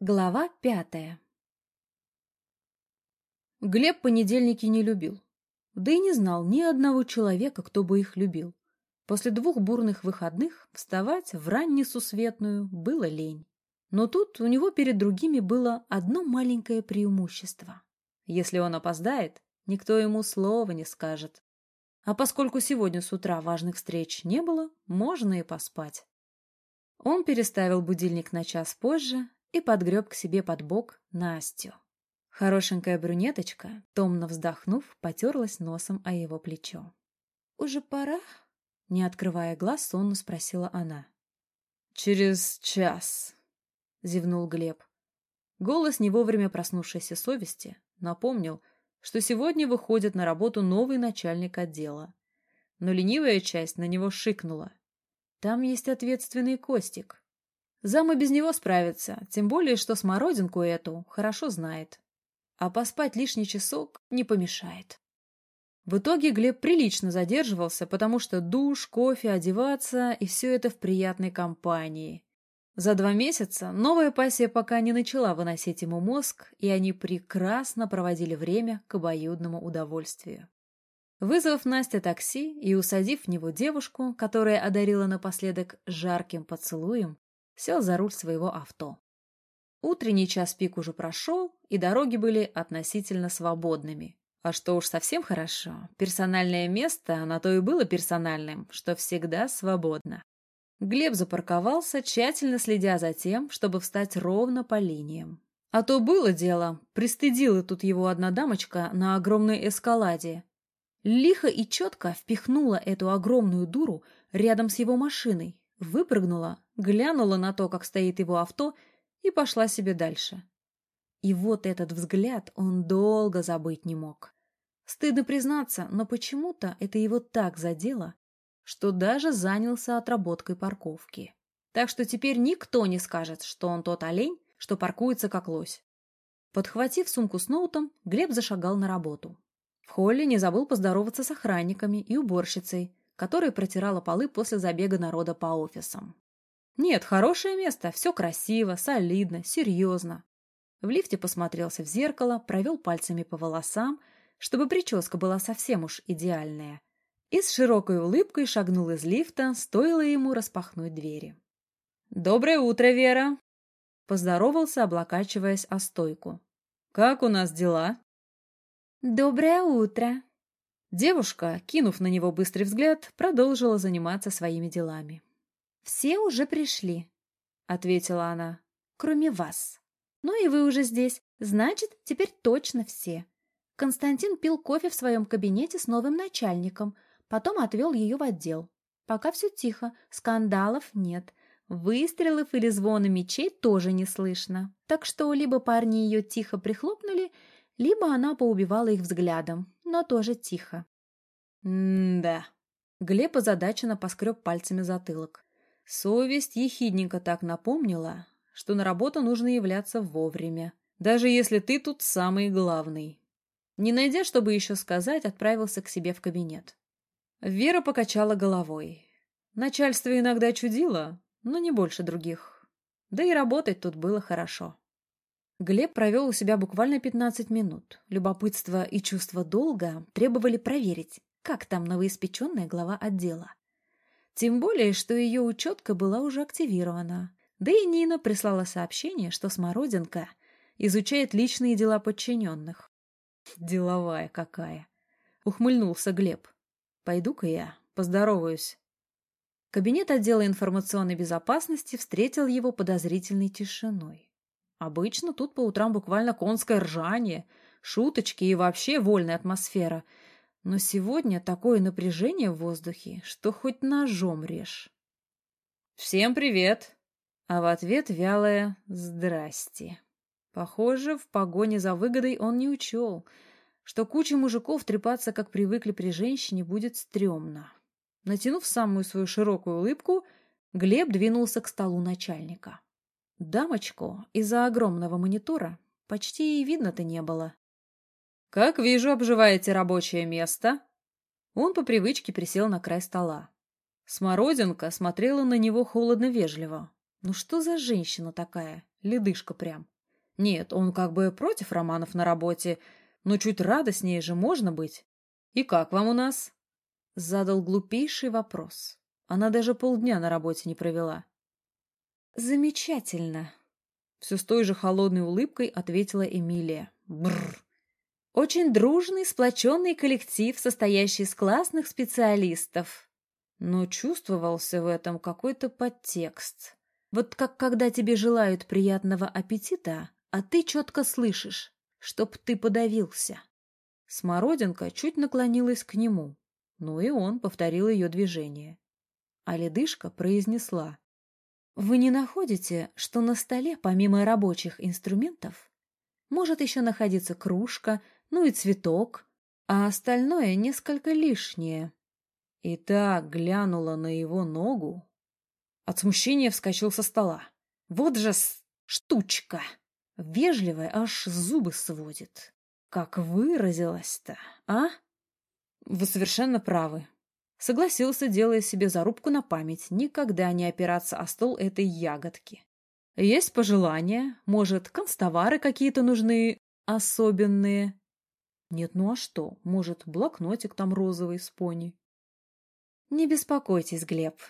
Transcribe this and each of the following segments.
Глава пятая Глеб понедельники не любил. Да и не знал ни одного человека, кто бы их любил. После двух бурных выходных вставать в раннесусветную было лень. Но тут у него перед другими было одно маленькое преимущество. Если он опоздает, никто ему слова не скажет. А поскольку сегодня с утра важных встреч не было, можно и поспать. Он переставил будильник на час позже и подгреб к себе под бок Настю. Хорошенькая брюнеточка, томно вздохнув, потерлась носом о его плечо. «Уже пора?» — не открывая глаз, сонно спросила она. «Через час», — зевнул Глеб. Голос не вовремя проснувшейся совести напомнил, что сегодня выходит на работу новый начальник отдела. Но ленивая часть на него шикнула. Там есть ответственный Костик. Зам и без него справится, тем более, что смородинку эту хорошо знает. А поспать лишний часок не помешает. В итоге Глеб прилично задерживался, потому что душ, кофе, одеваться и все это в приятной компании. За два месяца новая пассия пока не начала выносить ему мозг, и они прекрасно проводили время к обоюдному удовольствию. Вызвав Насте такси и усадив в него девушку, которая одарила напоследок жарким поцелуем, сел за руль своего авто. Утренний час пик уже прошел, и дороги были относительно свободными. А что уж совсем хорошо, персональное место, на то и было персональным, что всегда свободно. Глеб запарковался, тщательно следя за тем, чтобы встать ровно по линиям. А то было дело, пристыдила тут его одна дамочка на огромной эскаладе. Лихо и четко впихнула эту огромную дуру рядом с его машиной, выпрыгнула, глянула на то, как стоит его авто, и пошла себе дальше. И вот этот взгляд он долго забыть не мог. Стыдно признаться, но почему-то это его так задело, что даже занялся отработкой парковки. Так что теперь никто не скажет, что он тот олень, что паркуется как лось. Подхватив сумку с ноутом, Глеб зашагал на работу. В холле не забыл поздороваться с охранниками и уборщицей, которая протирала полы после забега народа по офисам. Нет, хорошее место, все красиво, солидно, серьезно. В лифте посмотрелся в зеркало, провел пальцами по волосам, чтобы прическа была совсем уж идеальная, и с широкой улыбкой шагнул из лифта, стоило ему распахнуть двери. «Доброе утро, Вера!» Поздоровался, облокачиваясь о стойку. «Как у нас дела?» «Доброе утро!» Девушка, кинув на него быстрый взгляд, продолжила заниматься своими делами. «Все уже пришли», — ответила она, — «кроме вас. Ну и вы уже здесь, значит, теперь точно все». Константин пил кофе в своем кабинете с новым начальником, потом отвел ее в отдел. Пока все тихо, скандалов нет. Выстрелов или звона мечей тоже не слышно. Так что либо парни ее тихо прихлопнули, либо она поубивала их взглядом, но тоже тихо. «М-да». Глеб озадаченно поскреб пальцами затылок. Совесть ехидненько так напомнила, что на работу нужно являться вовремя, даже если ты тут самый главный. Не найдя, чтобы еще сказать, отправился к себе в кабинет. Вера покачала головой. Начальство иногда чудило, но не больше других. Да и работать тут было хорошо. Глеб провел у себя буквально 15 минут. Любопытство и чувство долга требовали проверить, как там новоиспеченная глава отдела. Тем более, что ее учетка была уже активирована. Да и Нина прислала сообщение, что Смородинка изучает личные дела подчиненных. «Деловая какая!» — ухмыльнулся Глеб. «Пойду-ка я, поздороваюсь». Кабинет отдела информационной безопасности встретил его подозрительной тишиной. Обычно тут по утрам буквально конское ржание, шуточки и вообще вольная атмосфера — но сегодня такое напряжение в воздухе, что хоть ножом режь. «Всем привет!» А в ответ вялое «Здрасте». Похоже, в погоне за выгодой он не учел, что куча мужиков трепаться, как привыкли при женщине, будет стрёмно. Натянув самую свою широкую улыбку, Глеб двинулся к столу начальника. Дамочку из-за огромного монитора почти и видно-то не было. «Как вижу, обживаете рабочее место». Он по привычке присел на край стола. Смородинка смотрела на него холодно-вежливо. «Ну что за женщина такая? Ледышка прям. Нет, он как бы против романов на работе, но чуть радостнее же можно быть. И как вам у нас? Задал глупейший вопрос. Она даже полдня на работе не провела. Замечательно. Все с той же холодной улыбкой ответила Эмилия. Бррр. Очень дружный, сплоченный коллектив, состоящий из классных специалистов. Но чувствовался в этом какой-то подтекст. Вот как когда тебе желают приятного аппетита, а ты четко слышишь, чтоб ты подавился. Смородинка чуть наклонилась к нему, но и он повторил ее движение. А ледышка произнесла. «Вы не находите, что на столе, помимо рабочих инструментов, может еще находиться кружка, ну и цветок, а остальное несколько лишнее?» И так глянула на его ногу. От смущения вскочил со стола. «Вот же штучка!» Вежливая аж зубы сводит. Как выразилась-то, а? Вы совершенно правы. Согласился, делая себе зарубку на память, никогда не опираться о стол этой ягодки. Есть пожелания? Может, констовары какие-то нужны особенные? Нет, ну а что? Может, блокнотик там розовый с пони? Не беспокойтесь, Глеб.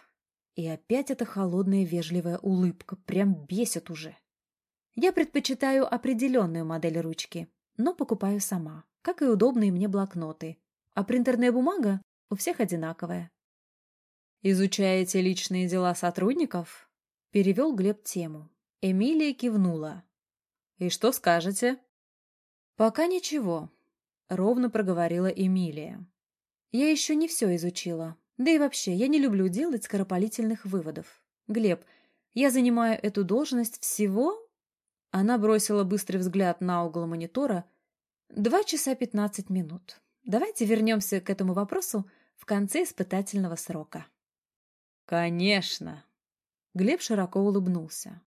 И опять эта холодная вежливая улыбка. Прям бесит уже. Я предпочитаю определенную модель ручки, но покупаю сама, как и удобные мне блокноты. А принтерная бумага у всех одинаковая. «Изучаете личные дела сотрудников?» — перевел Глеб тему. Эмилия кивнула. «И что скажете?» «Пока ничего», — ровно проговорила Эмилия. «Я еще не все изучила. Да и вообще, я не люблю делать скоропалительных выводов. Глеб, я занимаю эту должность всего она бросила быстрый взгляд на угол монитора. «Два часа пятнадцать минут. Давайте вернемся к этому вопросу в конце испытательного срока». «Конечно!» Глеб широко улыбнулся.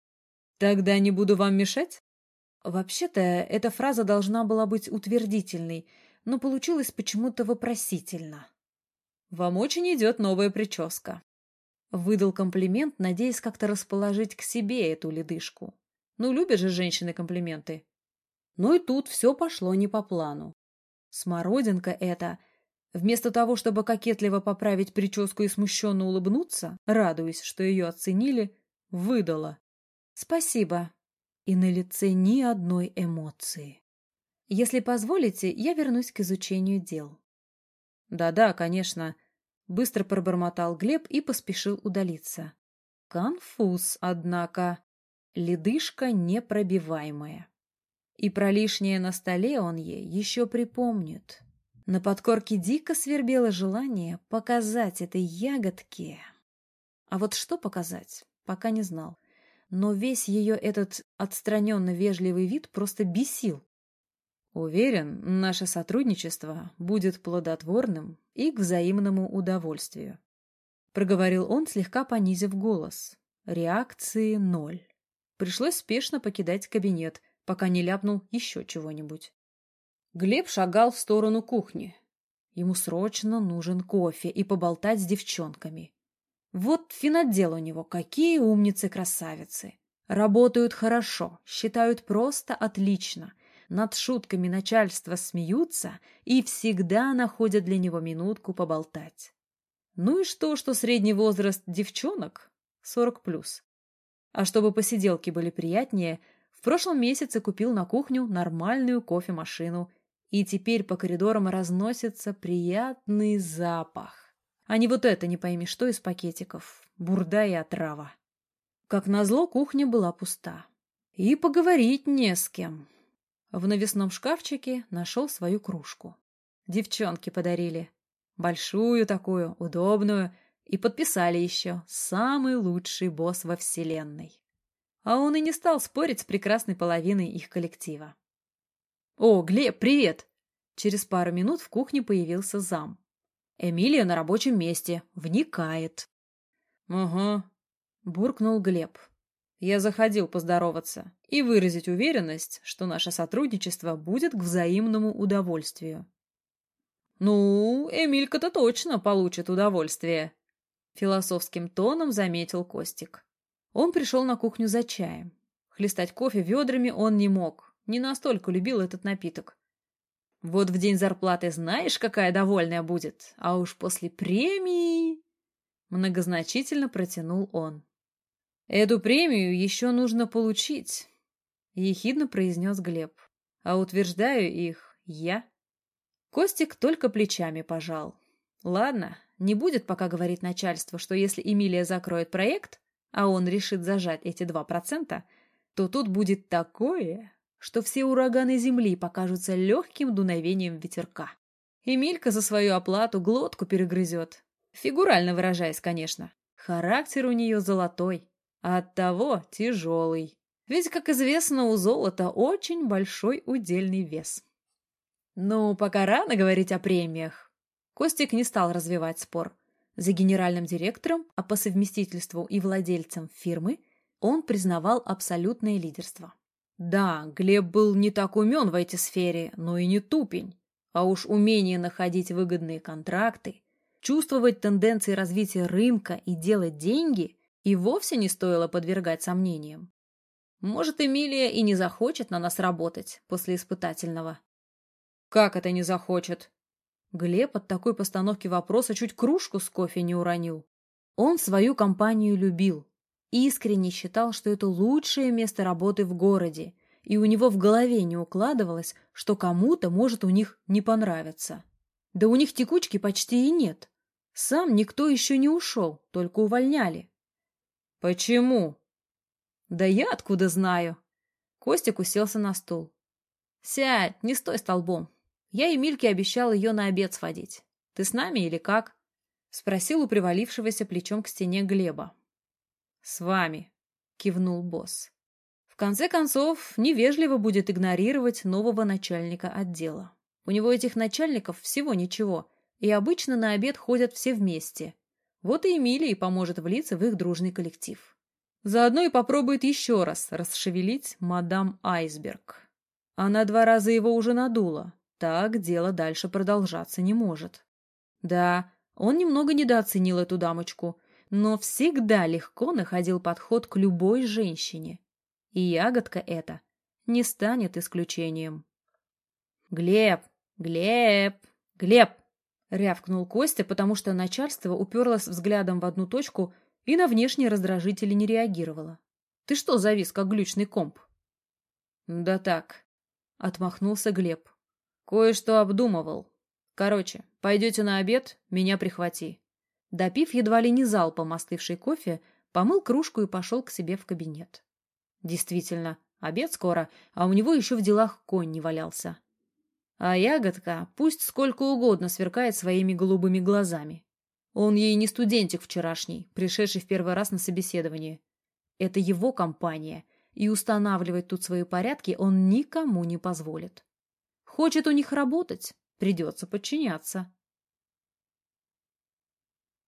«Тогда не буду вам мешать?» Вообще-то, эта фраза должна была быть утвердительной, но получилось почему-то вопросительно. «Вам очень идет новая прическа». Выдал комплимент, надеясь как-то расположить к себе эту ледышку. Ну, любят же женщины комплименты. Но и тут все пошло не по плану. Смородинка эта, вместо того, чтобы кокетливо поправить прическу и смущенно улыбнуться, радуясь, что ее оценили, выдала. «Спасибо». И на лице ни одной эмоции. «Если позволите, я вернусь к изучению дел». «Да-да, конечно», — быстро пробормотал Глеб и поспешил удалиться. Конфуз, однако. Ледышка непробиваемая. И про лишнее на столе он ей еще припомнит. На подкорке дико свербело желание показать этой ягодке. А вот что показать, пока не знал. Но весь ее этот отстраненно-вежливый вид просто бесил. Уверен, наше сотрудничество будет плодотворным и к взаимному удовольствию. Проговорил он, слегка понизив голос. Реакции ноль. Пришлось спешно покидать кабинет, пока не ляпнул еще чего-нибудь. Глеб шагал в сторону кухни. Ему срочно нужен кофе и поболтать с девчонками. Вот финотдел у него, какие умницы-красавицы. Работают хорошо, считают просто отлично. Над шутками начальства смеются и всегда находят для него минутку поболтать. Ну и что, что средний возраст девчонок — сорок плюс. А чтобы посиделки были приятнее, в прошлом месяце купил на кухню нормальную кофемашину, и теперь по коридорам разносится приятный запах. А не вот это, не пойми что из пакетиков, бурда и отрава. Как назло, кухня была пуста. И поговорить не с кем. В навесном шкафчике нашел свою кружку. Девчонки подарили. Большую такую, удобную, и подписали еще «Самый лучший босс во Вселенной». А он и не стал спорить с прекрасной половиной их коллектива. «О, Глеб, привет!» Через пару минут в кухне появился зам. Эмилия на рабочем месте, вникает. «Угу», — буркнул Глеб. Я заходил поздороваться и выразить уверенность, что наше сотрудничество будет к взаимному удовольствию. «Ну, Эмилька-то точно получит удовольствие», Философским тоном заметил Костик. Он пришел на кухню за чаем. Хлестать кофе ведрами он не мог, не настолько любил этот напиток. Вот в день зарплаты знаешь, какая довольная будет, а уж после премии... Многозначительно протянул он. Эту премию еще нужно получить, ехидно произнес Глеб. А утверждаю их я. Костик только плечами пожал. Ладно, не будет пока говорить начальство, что если Эмилия закроет проект, а он решит зажать эти два процента, то тут будет такое, что все ураганы земли покажутся легким дуновением ветерка. Эмилька за свою оплату глотку перегрызет. Фигурально выражаясь, конечно. Характер у нее золотой, а оттого тяжелый. Ведь, как известно, у золота очень большой удельный вес. Ну, пока рано говорить о премиях. Костик не стал развивать спор. За генеральным директором, а по совместительству и владельцем фирмы, он признавал абсолютное лидерство. Да, Глеб был не так умен в этой сфере, но и не тупень. А уж умение находить выгодные контракты, чувствовать тенденции развития рынка и делать деньги и вовсе не стоило подвергать сомнениям. Может, Эмилия и не захочет на нас работать после испытательного. Как это не захочет? Глеб от такой постановки вопроса чуть кружку с кофе не уронил. Он свою компанию любил, искренне считал, что это лучшее место работы в городе, и у него в голове не укладывалось, что кому-то может у них не понравиться. Да у них текучки почти и нет. Сам никто еще не ушел, только увольняли. «Почему?» «Да я откуда знаю?» Костик уселся на стул. «Сядь, не стой столбом. Я Эмильке обещал ее на обед сводить. Ты с нами или как?» Спросил у привалившегося плечом к стене Глеба. «С вами», — кивнул босс. В конце концов, невежливо будет игнорировать нового начальника отдела. У него этих начальников всего ничего, и обычно на обед ходят все вместе. Вот и Эмилии поможет влиться в их дружный коллектив. Заодно и попробует еще раз расшевелить мадам Айсберг. Она два раза его уже надула. Так дело дальше продолжаться не может. Да, он немного недооценил эту дамочку, но всегда легко находил подход к любой женщине. И ягодка эта не станет исключением. «Глеб! Глеб! Глеб!» — рявкнул Костя, потому что начальство уперлось взглядом в одну точку и на внешние раздражители не реагировало. «Ты что завис, как глючный комп?» «Да так», — отмахнулся Глеб. «Кое-что обдумывал. Короче, пойдете на обед, меня прихвати. Допив едва ли не залпом остывший кофе, помыл кружку и пошел к себе в кабинет. Действительно, обед скоро, а у него еще в делах конь не валялся. А ягодка пусть сколько угодно сверкает своими голубыми глазами. Он ей не студентик вчерашний, пришедший в первый раз на собеседование. Это его компания, и устанавливать тут свои порядки он никому не позволит. Хочет у них работать, придется подчиняться.